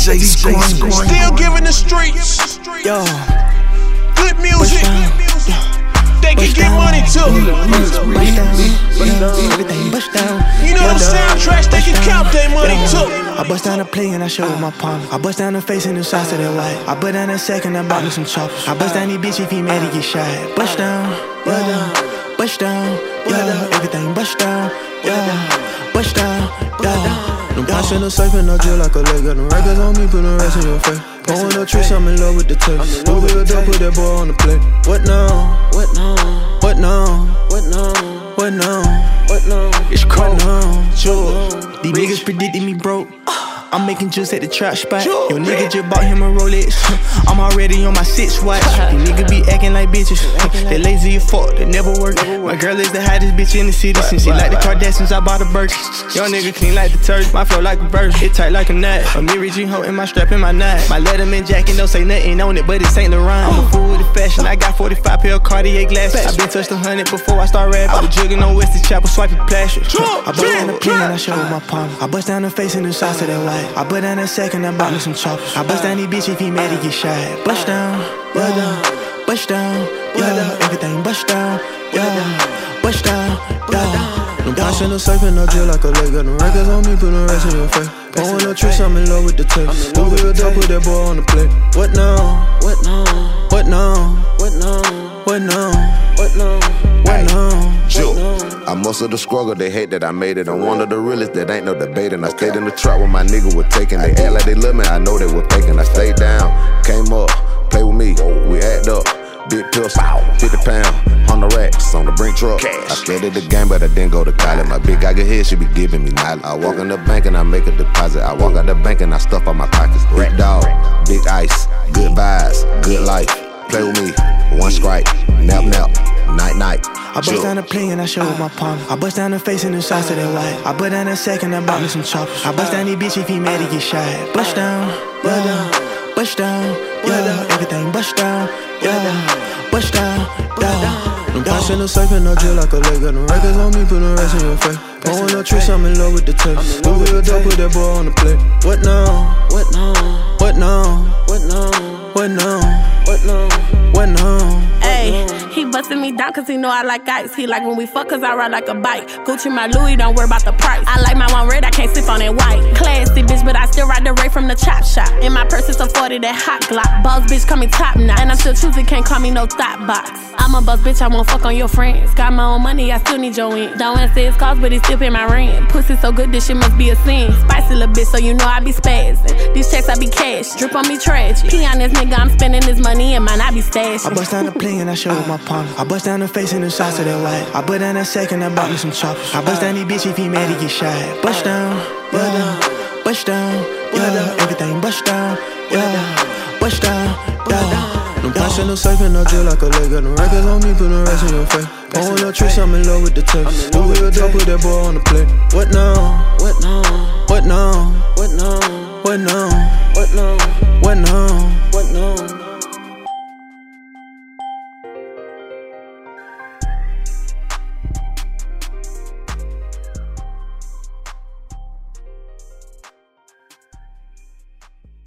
DJ Scorn. Still giving the streets. Yo, Good music. They can get money too. bust down, everything bust down. You know down, soundtracks, they can count their money too. I bust down the play and I show with my palm. I bust down the face and the shots of that white. I bust down a second, I bought me some choppers. I bust down these bitch if he mad, he get shot. Bust down, yeah. Bust down, yeah. Everything bust down, yeah. Bust down, yeah. Them pots in the safe and I drill like a leg. Got them records on me, put the rest in your face. Pouring up tricks, I'm in love with the taste. Move it up, put that boy on the plate. What now? What now? What now? What now? What now? What now? It's cold. Now? These niggas predicted me broke. I'm making juice at the trap spot. Yo, nigga just bought him a Rolex. I'm already on my six watch. These niggas be acting like bitches. They lazy as fuck, they never work. My girl is the hottest bitch in the city. Since she like the Kardashians, I bought a Birkin. Young nigga clean like the turd. My flow like a bird. It tight like a nut. A Mary Jean hoe in my strap in my knot. My Letterman jacket, don't say nothing on it, but it's Saint Laurent. I'm a fool with the fashion. I got 45 pair of Cartier glasses. I been touched a hundred before I start rapping. I was jugging on Wesley Chapel, swiping plastic. I bust down the pen and I show my palm. I bust down the face and the shots of that white. I bust down a second, I bought me some choppers. I bust down these bitch if he mad, he get shot. Bust down, yeah. Bust down, yeah. Everything bust down, yeah. Bust down, yeah. Them pots in the safe and I drill like a leg. Got them records on me, put the rest in your face. Pouring up tricks, I'm in love with the taste. Move it up, put that boy on the plate. What now? What now? What now? What now? What now? What now? What now? I muscle the struggle, they hate that I made it. I'm one of the realest that ain't no debating. I stayed in the trap when my nigga was taking. They act like they love me, I know they were faking. I stayed down, came up, play with me, we act up. Big pistol, 50 pound, 100 racks on the brink truck. I studied the game, but I didn't go to college. My big guy get here, she be giving me knowledge. I walk in the bank and I make a deposit. I walk out the bank and I stuff out my pockets. Big dog, big ice, good vibes, good life. Play with me, one strike, nap nap, night night. I bust down the plane and I show with my palm. I bust down the face and the shots of that white. I bust down a second, I bought me some choppers. I bust down these bitch if he mad, he get shot. Bust down, yeah. Bust down, yeah. Everything bust down, yeah. Bust down, yeah. Them pots in the safe and I drill like a leg. Got them records on me, put the rest in your face. Pouring up tricks, I'm in love with the taste. Move it up, put that boy on the plate. What now? What now? What now? What now? What now? What now? What now? Ayy, he bustin' me down cause he know I like ice. He like when we fuck cause I ride like a bike. Gucci my Louis, don't worry about the price. I like my one red, I can't sip on that white. Ride the ray from the chop shop. In my purse is a 40 that hot glock. Boss bitch, call me top notch. And I'm still choosing, can't call me no thought box. I'm a boss bitch, I won't fuck on your friends. Got my own money, I still need your in. Don't answer his calls, but he still pay my rent. Pussy so good, this shit must be a sin. Spicy little bitch, so you know I be spazzing. These checks I be cash, drip on me trash. Pee on this nigga, I'm spending his money and mine I be stashing. I bust down the plane and I show with my palm. I bust down the face and the shots of that white. I bust down a second, I bought me some choppers. I bust down these bitch if he mad, he get shot. Bust down, yeah. Bust down, yeah. Everything bust down, yeah. Bust down, yeah. In the safe and I drill like a leg. Got them records on me, put the rest in your face. Pouring up tricks, I'm in love with the taste. Move it up, put that boy on the plate. What now? What now? What now? What now? What now? What now? What now? What now?